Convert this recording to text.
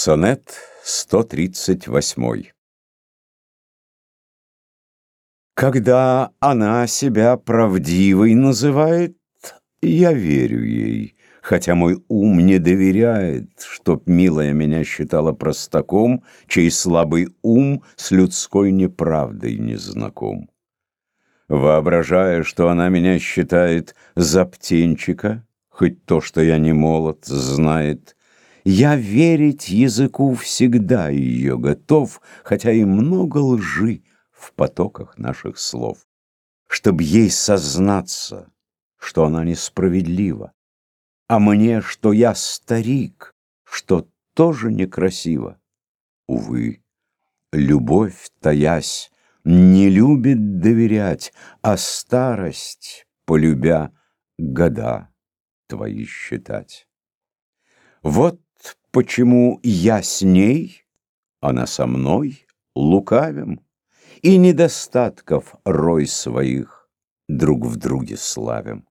Сонет 138 Когда она себя правдивой называет, Я верю ей, хотя мой ум не доверяет, Чтоб милая меня считала простаком, Чей слабый ум с людской неправдой не знаком. Воображая, что она меня считает за птенчика, Хоть то, что я не молод, знает, я верить языку всегда ее готов, Хотя и много лжи в потоках наших слов. Чтоб ей сознаться, что она несправедлива, А мне, что я старик, что тоже некрасиво. Увы, любовь, таясь, не любит доверять, А старость, полюбя, года твои считать. Вот почему я с ней, она со мной, лукавим, И недостатков рой своих друг в друге славим.